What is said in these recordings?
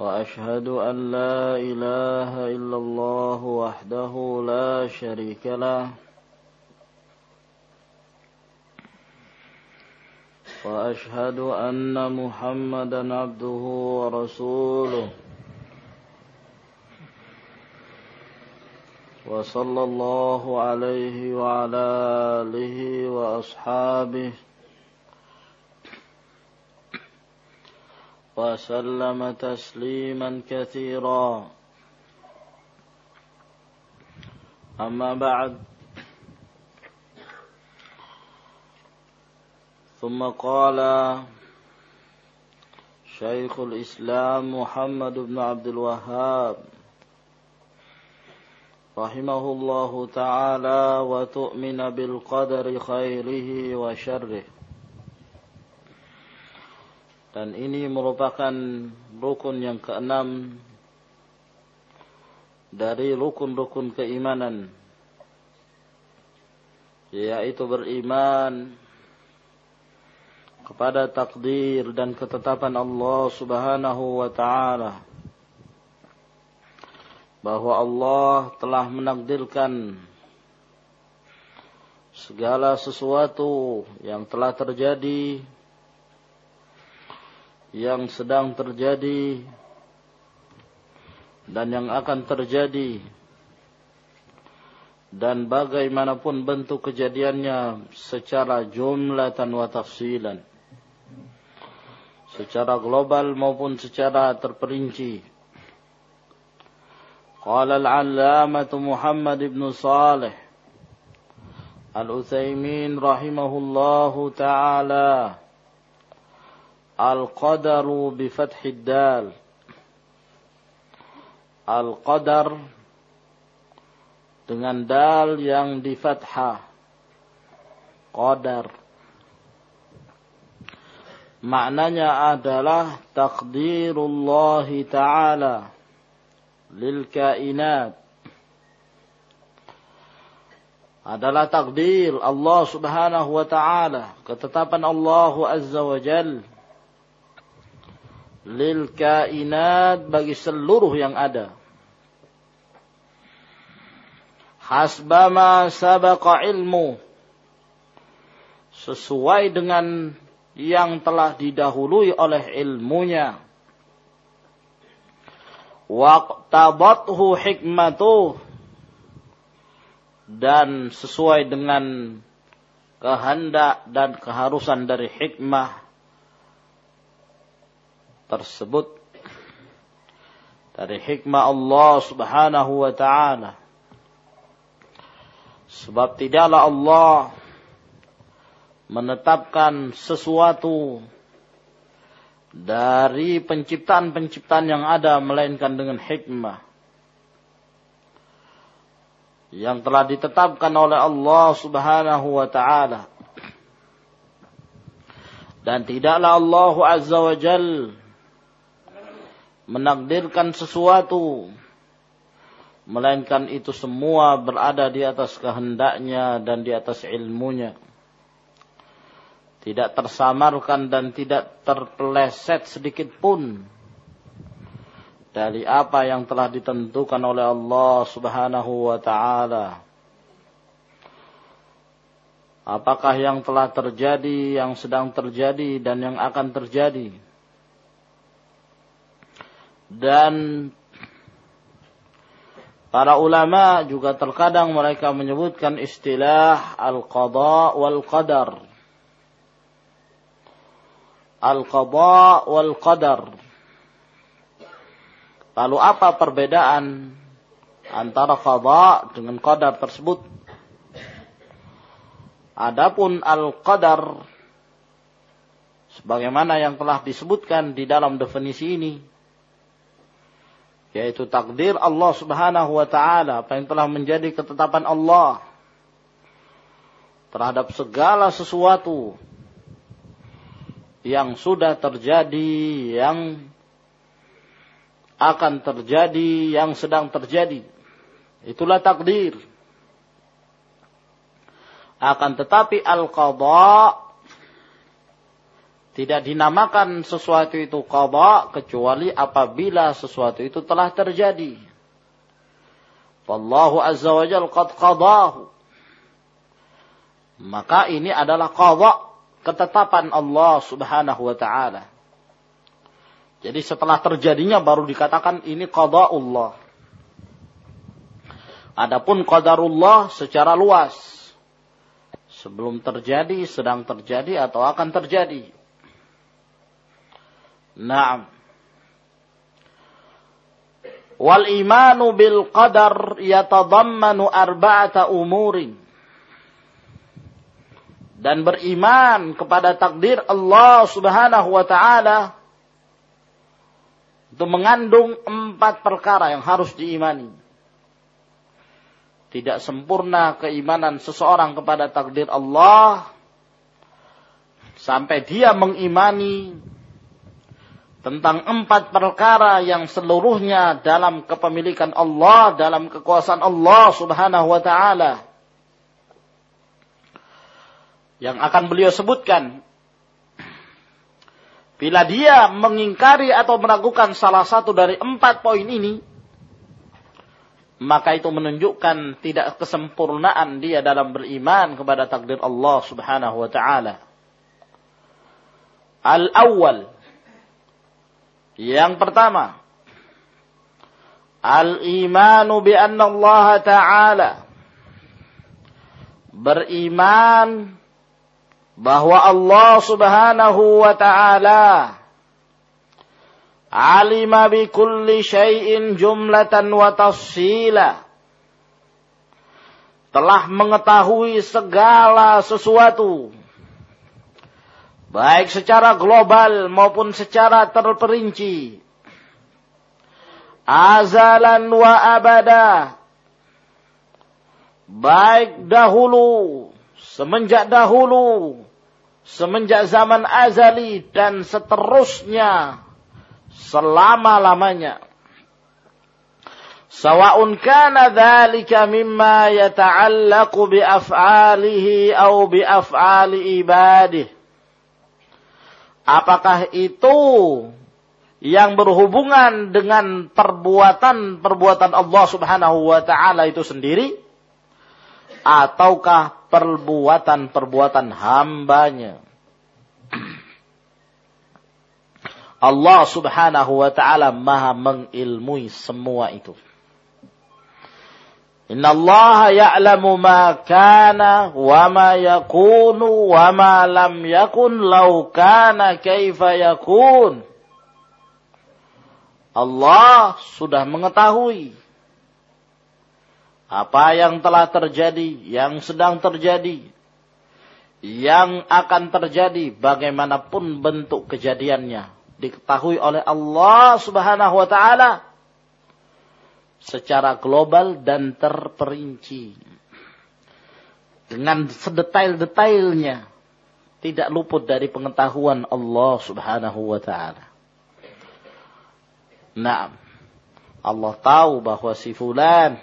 وأشهد أن لا إله إلا الله وحده لا شريك له. وأشهد أن محمدا عبده ورسوله. وصلى الله عليه وعلى آله وأصحابه. وسلم تسليما كثيرا. أما بعد ثم قال شيخ الإسلام محمد بن عبد الوهاب رحمه الله تعالى وتؤمن بالقدر خيره وشره Dan ini merupakan rukun yang keenam dari rukun-rukun keimanan. Yaitu beriman kepada takdir dan ketetapan Allah subhanahu wa ta'ala. Bahwa Allah telah menakdirkan segala sesuatu yang telah terjadi yang sedang terjadi dan yang akan terjadi dan bagaimanapun bentuk kejadiannya secara jumlatan wa tafsilan secara global maupun secara terperinci. Qala al-allamah Muhammad ibn Salih al-Utsaimin rahimahullahu taala Al-Qadaru bifathid dal. Al-Qadar dengan dal yang di fathah. Qadar. Maknanya adalah takdirullah ta'ala lil kainat. Adalah takdir Allah subhanahu wa ta'ala. Ketetapan Allah azza wa jalla lil kainat bagi seluruh yang ada. Hasbama sabaqa ilmu. Sesuai dengan yang telah didahului oleh ilmunya. Waqtabathu hikmatuh. Dan sesuai dengan kehendak dan keharusan dari hikmah tersebut dari hikmah Allah Subhanahu wa taala. Sebab tidaklah Allah menetapkan sesuatu dari penciptaan-penciptaan yang ada melainkan dengan hikmah yang telah ditetapkan oleh Allah Subhanahu wa taala. Dan tidaklah Allah Azza wa Jalla menakdirkan sesuatu melainkan itu semua berada di atas kehendaknya dan di atas ilmunya. Tidak tersamarkan dan tidak terpeleset sedikit pun dari apa yang telah ditentukan oleh Allah Subhanahu wa taala. Apakah yang telah terjadi yang sedang terjadi dan yang akan terjadi dan para ulama juga terkadang mereka menyebutkan istilah al-qada wal qadar. Al-qada wal qadar. Lalu apa perbedaan antara qada dengan qadar tersebut? Adapun al-qadar sebagaimana yang telah disebutkan di dalam definisi ini yaitu takdir Allah Subhanahu wa taala apa yang telah menjadi ketetapan Allah terhadap segala sesuatu yang sudah terjadi, yang akan terjadi, yang sedang terjadi. Itulah takdir. Akan tetapi al-qadha tidak dinamakan sesuatu itu qadha kecuali apabila sesuatu itu telah terjadi. Wallahu azza wa qad qadahu. Maka ini adalah qadha ketetapan Allah Subhanahu wa taala. Jadi setelah terjadinya baru dikatakan ini qada'ullah. Adapun qadarullah secara luas. Sebelum terjadi, sedang terjadi atau akan terjadi. Naam. Wal imanu bil qadar yatadammanu arba'ata umurin. Dan beriman kepada takdir Allah subhanahu wa ta'ala itu mengandung empat perkara yang harus diimani. Tidak sempurna keimanan seseorang kepada takdir Allah sampai dia mengimani tentang empat perkara yang seluruhnya dalam kepemilikan Allah, dalam kekuasaan Allah Subhanahu wa taala. Yang akan beliau sebutkan bila dia mengingkari atau meragukan salah satu dari empat poin ini, maka itu menunjukkan tidak kesempurnaan dia dalam beriman kepada takdir Allah Subhanahu wa taala. Al-awwal yang pertama, al-imanu bi anna Allah Ta'ala beriman bahwa Allah Subhanahu wa taala alima bi kulli syai'in jumlatan wa tafsila telah mengetahui segala sesuatu baik secara global maupun secara terperinci. Azalan wa abada. Baik dahulu, semenjak dahulu, semenjak zaman azali dan seterusnya selama-lamanya. Sawa'un kana dhalika mimma yata'allaqu bi af'alihi au bi af'ali Apakah itu yang berhubungan dengan perbuatan-perbuatan Allah Subhanahu wa taala itu sendiri ataukah perbuatan-perbuatan hambanya? Allah Subhanahu wa taala Maha mengilmui semua itu. Inna Allah ya'lamu ma kana wa ma yakunu wa ma lam yakun law kana kaifa yakun. Allah sudah mengetahui apa yang telah terjadi, yang sedang terjadi, yang akan terjadi, bagaimanapun bentuk kejadiannya, diketahui oleh Allah Subhanahu wa taala secara global dan terperinci. Dengan sedetail-detailnya. Tidak luput dari pengetahuan Allah subhanahu wa ta'ala. Nah, Allah tahu bahwa si fulan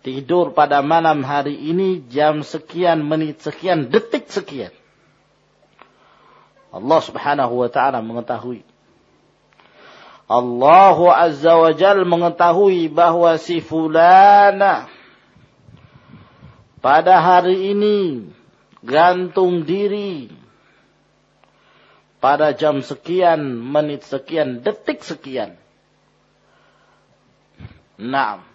tidur pada malam hari ini jam sekian, menit sekian, detik sekian. Allah subhanahu wa ta'ala mengetahui. Allah Azza wa Jal mengetahui bahwa si fulana pada hari ini gantung diri pada jam sekian, menit sekian, detik sekian. Nah,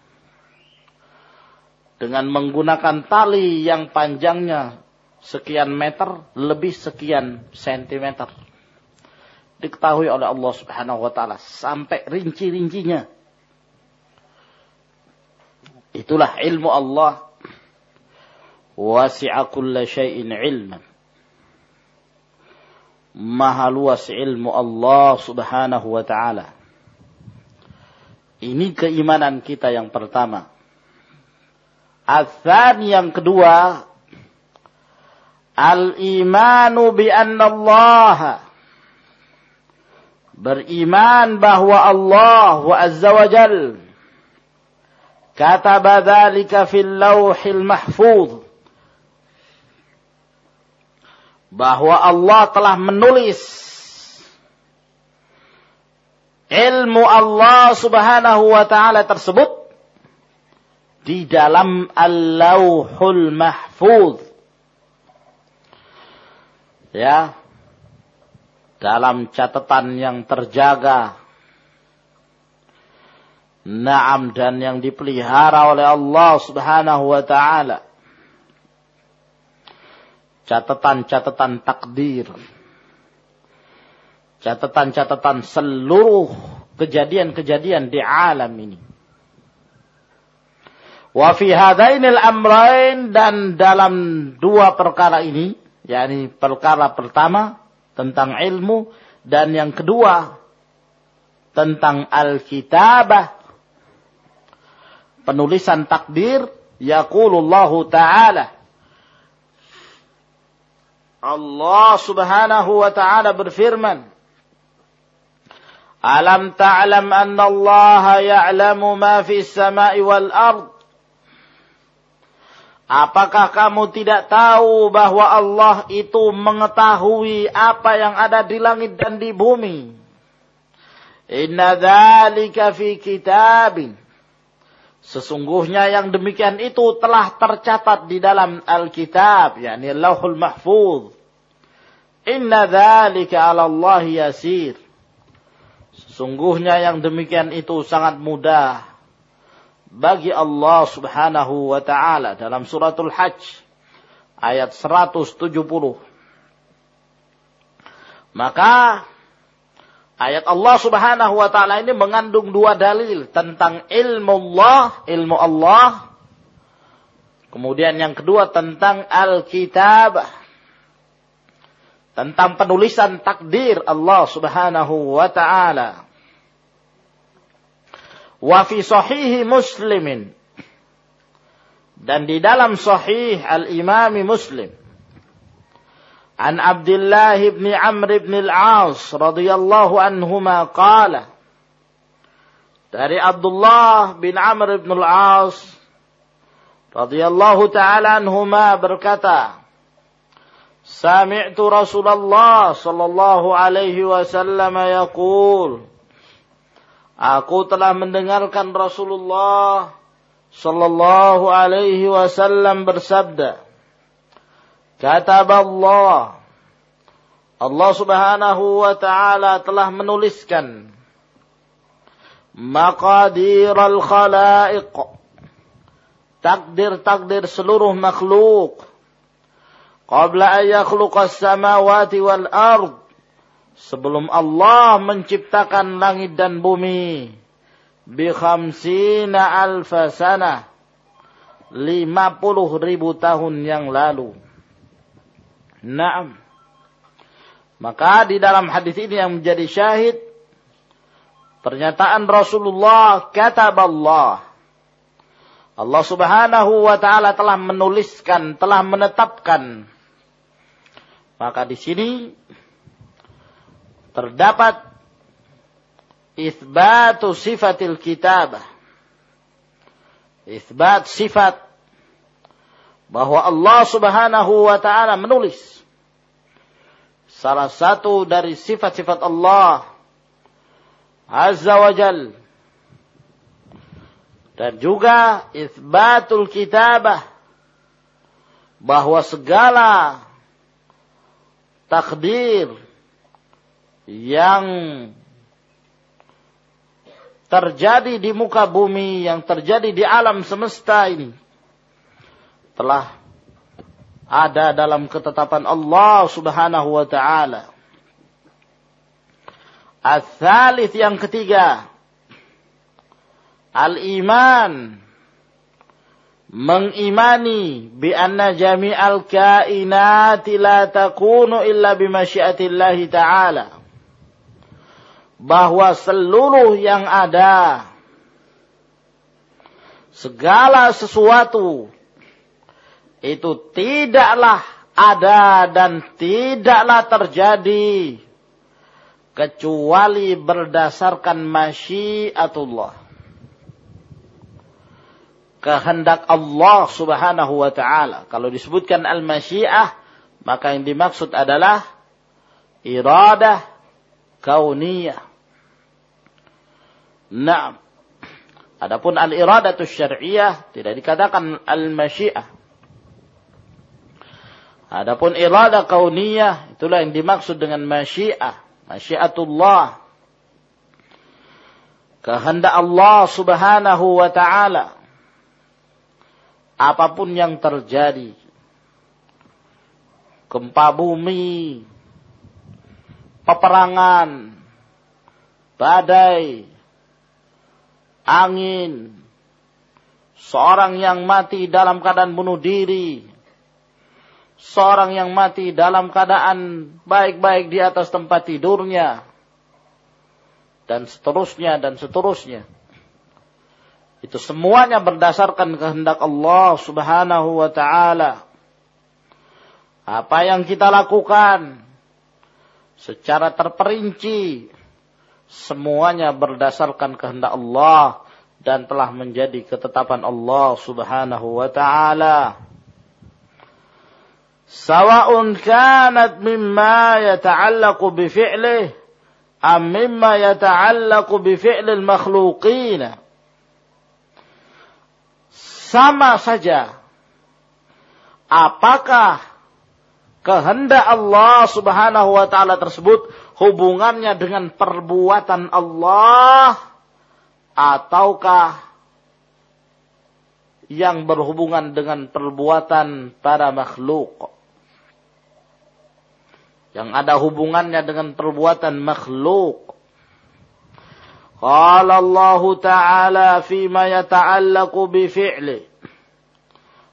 dengan menggunakan tali yang panjangnya sekian meter, lebih sekian sentimeter diketahui oleh Allah Subhanahu wa taala sampai rinci-rincinya. Itulah ilmu Allah. Wasi'a kulla syai'in ilman. Maha luas ilmu Allah Subhanahu wa taala. Ini keimanan kita yang pertama. Athan yang kedua, al-imanu bi anna Allah beriman bahwa Allah wa azza wa jal kataba fil lauhil mahfuz bahwa Allah telah menulis ilmu Allah Subhanahu wa taala tersebut di dalam Al-Lauhul Mahfuz. Ya. Dalam catatan yang terjaga. Naam dan yang dipelihara oleh Allah Subhanahu wa taala. Catatan-catatan takdir catatan-catatan seluruh kejadian-kejadian di alam ini. Wa fi hadainil amrain dan dalam dua perkara ini, yakni perkara pertama tentang ilmu dan yang kedua tentang al-kitabah penulisan takdir yaqulullahu ta'ala Allah Subhanahu wa taala berfirman Alam ta'lam anna Allah ya'lamu ma fi samai wal ard. Apakah kamu tidak tahu bahwa Allah itu mengetahui apa yang ada di langit dan di bumi? Inna dzalika fi kitabin. Sesungguhnya yang demikian itu telah tercatat di dalam Alkitab, yakni Lauhul Mahfuz. Inna dzalika 'ala Allah yasir. Sungguhnya yang demikian itu sangat mudah bagi Allah Subhanahu wa taala dalam suratul Hajj ayat 170. Maka ayat Allah Subhanahu wa taala ini mengandung dua dalil tentang ilmu Allah, ilmu Allah. Kemudian yang kedua tentang Alkitab tentang penulisan takdir Allah Subhanahu wa taala wa fi sahihi muslimin. Dan di dalam sahih al-Imam Muslim. An Abdullah bin Amr bin Al-As radhiyallahu anhuma qala. Dari Abdullah bin Amr bin Al-As radhiyallahu taala anhuma berkata Sami'tu Rasulullah sallallahu alaihi wasallam yaqul Aku telah mendengarkan Rasulullah sallallahu alaihi wasallam bersabda Kata Allah Subhanahu wa taala telah menuliskan maqadir al-khalaiq takdir-takdir seluruh makhluk qabla an yakhluqas samawati wal ard sebelum Allah menciptakan langit dan bumi bi khamsina alfa sana 50 ribu tahun yang lalu. Naam. Maka di dalam hadis ini yang menjadi syahid pernyataan Rasulullah kata Allah Allah Subhanahu wa taala telah menuliskan, telah menetapkan maka di sini terdapat isbatu sifatil kitabah. Isbat sifat bahwa Allah Subhanahu wa taala menulis salah satu dari sifat-sifat Allah Azza wa Jal dan juga isbatul kitabah bahwa segala takdir yang terjadi di muka bumi, yang terjadi di alam semesta ini telah ada dalam ketetapan Allah Subhanahu wa taala. Al-thalith yang ketiga, al-iman mengimani bi anna jami'al kainati la takunu illa bi masyiatillahi ta'ala bahwa seluruh yang ada segala sesuatu itu tidaklah ada dan tidaklah terjadi kecuali berdasarkan masyiatullah. Kehendak Allah subhanahu wa ta'ala. Kalau disebutkan al-masyiah, maka yang dimaksud adalah iradah kauniyah. Nah, adapun al-iradatu syar'iyah tidak dikatakan al-masyiah. Adapun iradah kauniyah itulah yang dimaksud dengan masyiah, masyiatullah. Kehendak Allah Subhanahu wa taala. Apa pun yang terjadi, gempa bumi, peperangan, badai, angin, seorang yang mati dalam keadaan bunuh diri, seorang yang mati dalam keadaan baik-baik di atas tempat tidurnya. Dan seterusnya dan seterusnya. Itu semuanya berdasarkan kehendak Allah Subhanahu wa taala. Apa yang kita lakukan secara terperinci semuanya berdasarkan kehendak Allah dan telah menjadi ketetapan Allah Subhanahu wa taala. Sawa'un kanat mimma yata'allaqu bi fi'lihi am mimma yata'allaqu bi fi'li al-makhluqin. Sama saja apakah kehendak Allah Subhanahu wa taala tersebut hubungannya dengan perbuatan Allah ataukah yang berhubungan dengan perbuatan para makhluk yang ada hubungannya dengan perbuatan makhluk. Qala Ta'ala fima bi fi'li.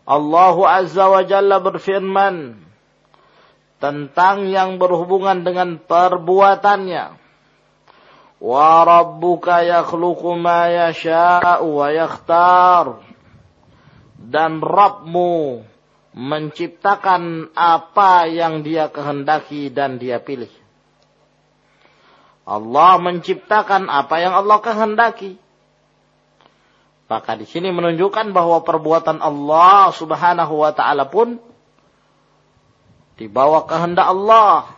Allah Azza wa Jalla berfirman tentang yang berhubungan dengan perbuatannya. Wa rabbuka yakhluqu ma yasha'u wa yakhtar. Dan Rabbmu menciptakan apa yang dia kehendaki dan dia pilih. Allah menciptakan apa yang Allah kehendaki. Maka di sini menunjukkan bahwa perbuatan Allah Subhanahu wa taala pun di bawah kehendak Allah.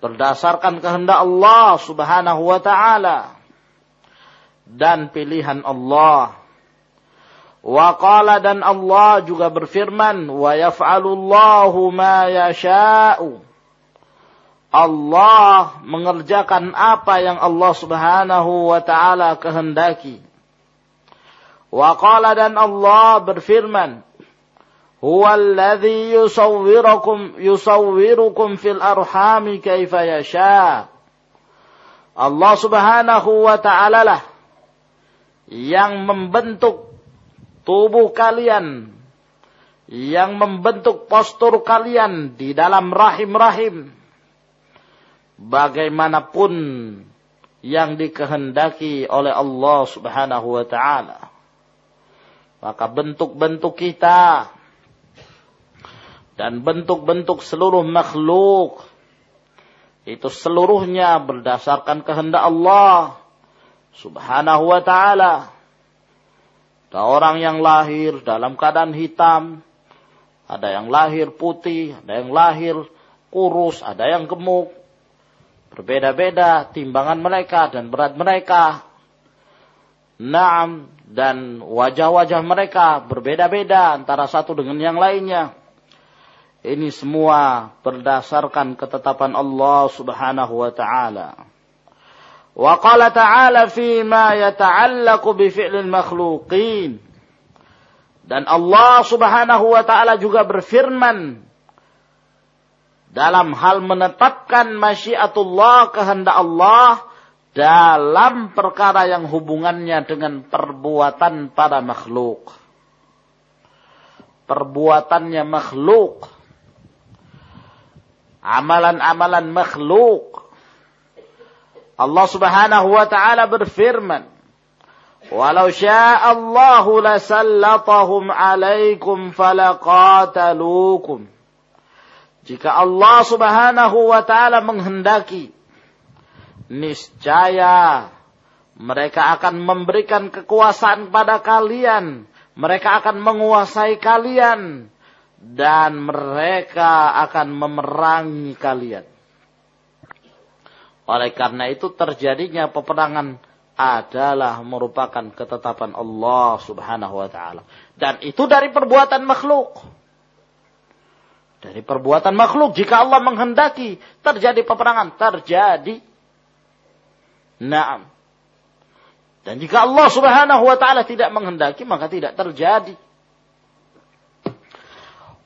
Berdasarkan kehendak Allah Subhanahu wa taala dan pilihan Allah Wa qala dan Allah juga berfirman, wa yaf'alullahu ma yasha'u. Allah mengerjakan apa yang Allah Subhanahu wa taala kehendaki. Wa qala dan Allah berfirman, Huwa alladhi yusawwirukum yusawwirukum fil arhami kaifa yasha. Allah Subhanahu wa taala lah yang membentuk tubuh kalian yang membentuk postur kalian di dalam rahim-rahim bagaimanapun yang dikehendaki oleh Allah Subhanahu wa taala maka bentuk-bentuk kita dan bentuk-bentuk seluruh makhluk itu seluruhnya berdasarkan kehendak Allah Subhanahu wa taala ada orang yang lahir dalam keadaan hitam, ada yang lahir putih, ada yang lahir kurus, ada yang gemuk. Berbeda-beda timbangan mereka dan berat mereka. Naam dan wajah-wajah mereka berbeda-beda antara satu dengan yang lainnya. Ini semua berdasarkan ketetapan Allah Subhanahu wa taala. Wa qala ta'ala fi ma yata'allaqu bi fi'lil makhluqin. Dan Allah Subhanahu wa taala juga berfirman dalam hal menetapkan masyiatullah kehendak Allah dalam perkara yang hubungannya dengan perbuatan para makhluk. Perbuatannya makhluk. Amalan-amalan makhluk Allah Subhanahu wa taala berfirman, Walau sya'allahu lasallatahum alaikum falaqatalukum. Jika Allah subhanahu wa ta'ala menghendaki, niscaya mereka akan memberikan kekuasaan kepada kalian. Mereka akan menguasai kalian. Dan mereka akan memerangi kalian. Oleh karena itu terjadinya peperangan adalah merupakan ketetapan Allah subhanahu wa ta'ala. Dan itu dari perbuatan makhluk. Dari perbuatan makhluk. Jika Allah menghendaki terjadi peperangan. Terjadi. Naam. Dan jika Allah subhanahu wa ta'ala tidak menghendaki maka tidak terjadi.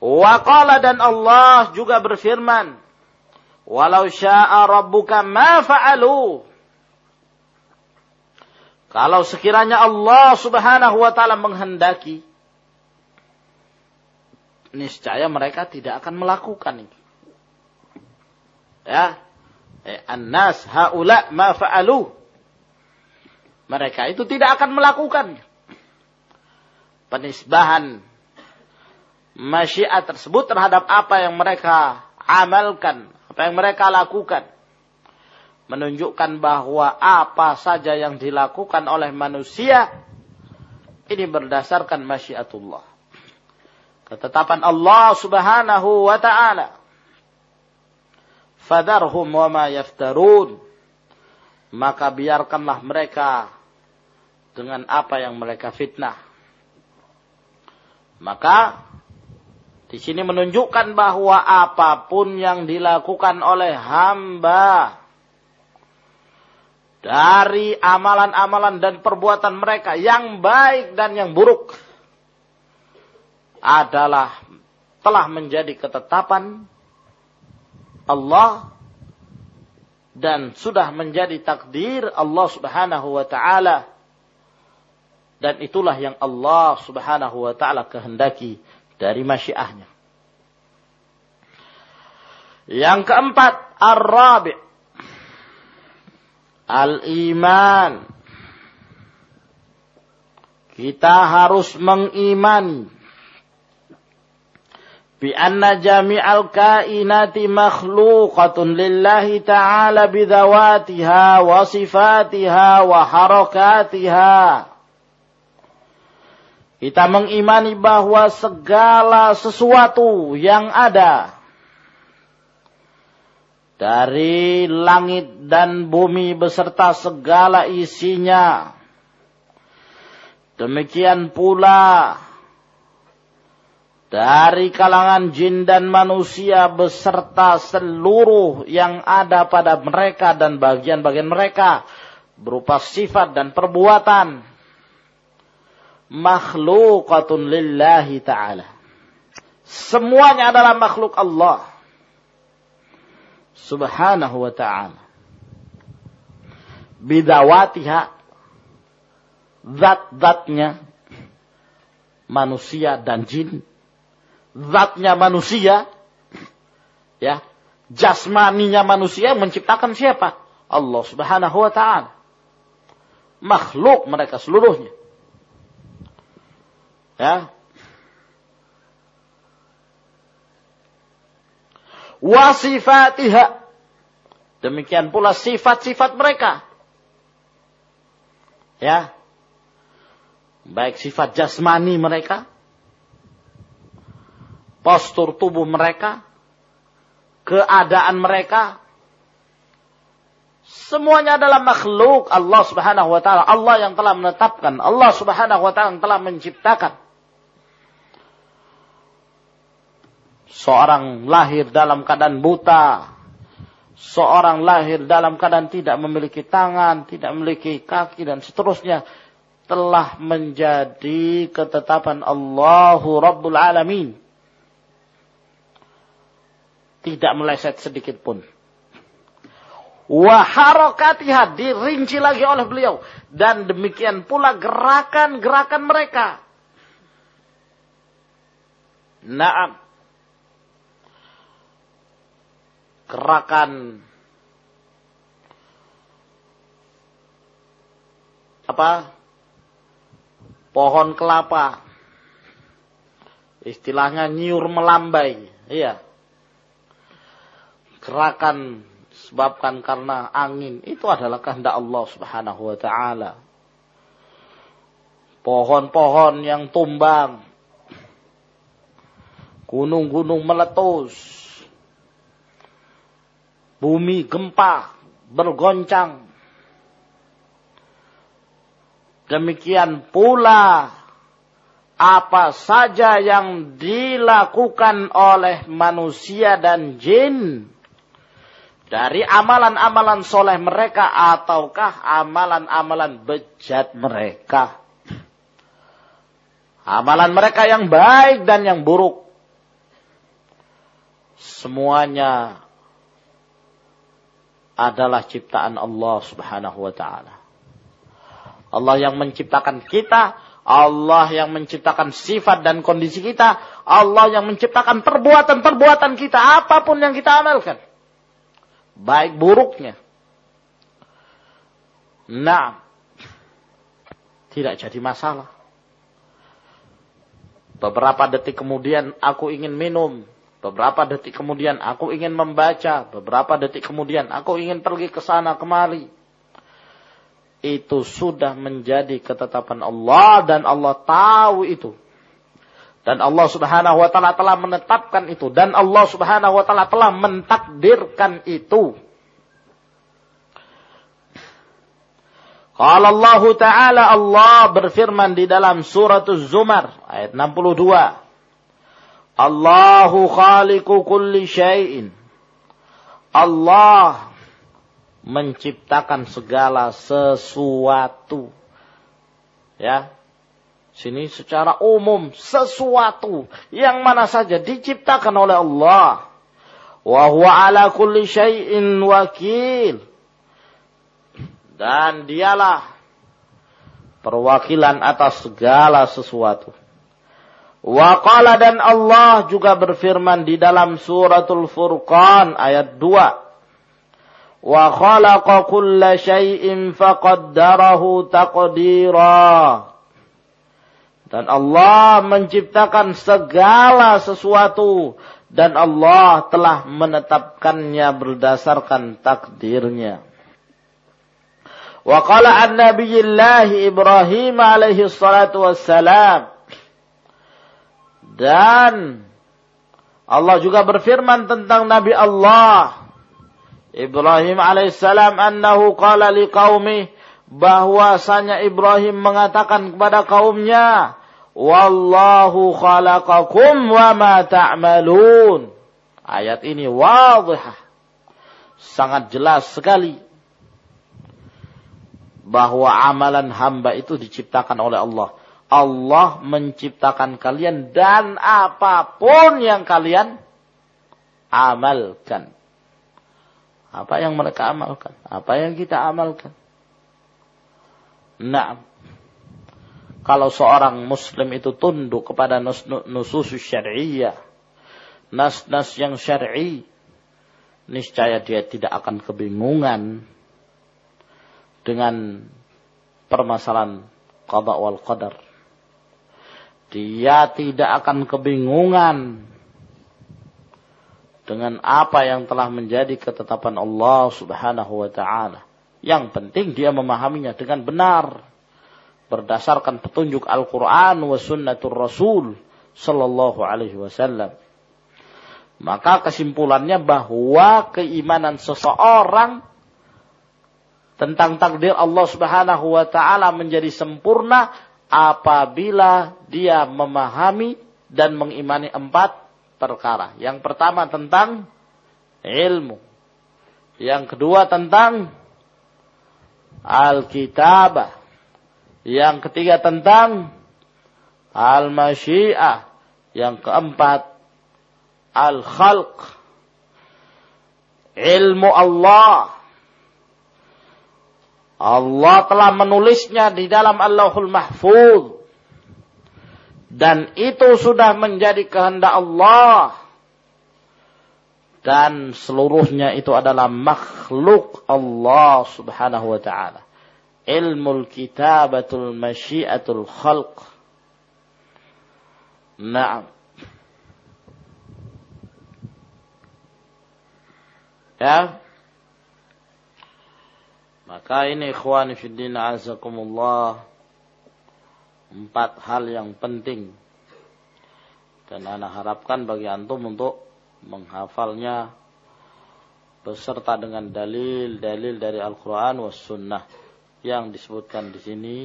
Waqala dan Allah juga berfirman. Walau sya'a rabbuka ma fa'alu kalau sekiranya Allah subhanahu wa ta'ala menghendaki, niscaya mereka tidak akan melakukan ini. Ya. Eh, An-nas haula ma fa'alu. Mereka itu tidak akan melakukan penisbahan masyiat tersebut terhadap apa yang mereka amalkan, apa yang mereka lakukan menunjukkan bahwa apa saja yang dilakukan oleh manusia ini berdasarkan masyiatullah. Ketetapan Allah Subhanahu wa taala. Fadarhum wa ma yaftarun. Maka biarkanlah mereka dengan apa yang mereka fitnah. Maka di sini menunjukkan bahwa apa pun yang dilakukan oleh hamba dari amalan-amalan dan perbuatan mereka yang baik dan yang buruk adalah telah menjadi ketetapan Allah dan sudah menjadi takdir Allah Subhanahu wa taala. Dan itulah yang Allah Subhanahu wa taala kehendaki dari masyiahnya. Yang keempat, ar-rabi' al-iman. Kita harus mengimani bi anna jami'al kainati makhluqatun lillahi ta'ala bidawatiha wa sifatiha wa harakatiha. Kita mengimani bahwa segala sesuatu yang ada dari langit dan bumi beserta segala isinya. Demikian pula dari kalangan jin dan manusia beserta seluruh yang ada pada mereka dan bagian-bagian mereka berupa sifat dan perbuatan makhlukatun lillahi ta'ala. Semuanya adalah makhluk Allah subhanahu wa ta'ala. Bidawatiha, zat-zatnya manusia dan jin. Zatnya manusia, ya, jasmaninya manusia menciptakan siapa? Allah subhanahu wa ta'ala. Makhluk mereka seluruhnya. Ya, wasifatiha. Demikian pula sifat-sifat mereka. Ya. Baik sifat jasmani mereka, postur tubuh mereka, keadaan mereka, semuanya adalah makhluk Allah Subhanahu wa taala. Allah yang telah menetapkan, Allah Subhanahu wa taala yang telah menciptakan. Seorang lahir dalam keadaan buta. Seorang lahir dalam keadaan tidak memiliki tangan, tidak memiliki kaki dan seterusnya. Telah menjadi ketetapan Allahu Rabbul Alamin. Tidak meleset sedikit pun. Waharokatiha dirinci lagi oleh beliau. Dan demikian pula gerakan-gerakan mereka. Naam. Gerakan apa pohon kelapa. Istilahnya nyiur melambai. Iya. Gerakan sebabkan karena angin. Itu adalah kehendak Allah subhanahu wa ta'ala. Pohon-pohon yang tumbang. Gunung-gunung meletus. Bumi gempa bergoncang. Demikian pula apa saja yang dilakukan oleh manusia dan jin dari amalan-amalan soleh mereka ataukah amalan-amalan bejat mereka. Amalan mereka yang baik dan yang buruk. Semuanya adalah ciptaan Allah subhanahu wa ta'ala. Allah yang menciptakan kita, Allah yang menciptakan sifat dan kondisi kita, Allah yang menciptakan perbuatan-perbuatan kita, apa pun yang kita amalkan. Baik buruknya. Nah, tidak jadi masalah. Beberapa detik kemudian aku ingin minum. Beberapa detik kemudian aku ingin membaca. Beberapa detik kemudian aku ingin pergi ke sana kemari itu sudah menjadi ketetapan Allah dan Allah tahu itu. Dan Allah Subhanahu wa taala telah menetapkan itu dan Allah Subhanahu wa taala telah mentakdirkan itu. Qala Allah Ta'ala Allah berfirman di dalam surat Az-Zumar ayat 62. Allahu khaliqu kulli syai'in. Allah menciptakan segala sesuatu. Ya. Sini secara umum sesuatu yang mana saja diciptakan oleh Allah. Wa huwa ala kulli syai'in wakil. Dan dialah perwakilan atas segala sesuatu. Wa qala dan Allah juga berfirman di dalam suratul Furqan ayat 2 wa khalaqa kulla syai'in faqaddarahu taqdira. Dan Allah menciptakan segala sesuatu dan Allah telah menetapkannya berdasarkan takdirnya. Wa qala an nabiyillah Ibrahim alaihi salatu wassalam dan Allah juga berfirman tentang Nabi Allah. Ibrahim alaihissalam annahu qala liqaumi bahwasanya Ibrahim mengatakan kepada kaumnya wallahu khalaqakum wa ma ta'malun. Ayat ini wadhih sangat jelas sekali bahwa amalan hamba itu diciptakan oleh Allah Allah menciptakan kalian dan apa pun yang kalian amalkan apa yang mereka amalkan? Apa yang kita amalkan? Nah, kalau seorang muslim itu tunduk kepada nusus syariah, nas-nas yang syar'i, niscaya dia tidak akan kebingungan dengan permasalahan qada wal qadar. Dia tidak akan kebingungan dengan apa yang telah menjadi ketetapan Allah Subhanahu wa taala. Yang penting dia memahaminya dengan benar berdasarkan petunjuk Al-Qur'an wa sunnatur Rasul sallallahu alaihi wasallam. Maka kesimpulannya bahwa keimanan seseorang tentang takdir Allah Subhanahu wa taala menjadi sempurna apabila dia memahami dan mengimani empat perkara. Yang pertama tentang ilmu. Yang kedua tentang Alkitabah. Yang ketiga tentang Al-Masyiah. Yang keempat Al-Khalq. Ilmu Allah. Allah telah menulisnya di dalam Allahul Mahfuz dan itu sudah menjadi kehendak Allah. Dan seluruhnya itu adalah makhluk Allah subhanahu wa ta'ala. ilmu kitabatul masyiatul khalq. Naam. Ya. Maka ini ikhwan fiddin azakumullah empat hal yang penting dan anak harapkan bagi antum untuk menghafalnya beserta dengan dalil-dalil dari Al-Quran wa Sunnah yang disebutkan di sini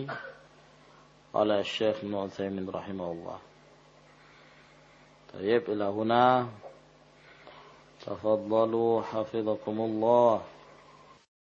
oleh Syekh Nu'thaymin rahimahullah. Tayyib ilahuna. Tafadzalu hafizakumullah.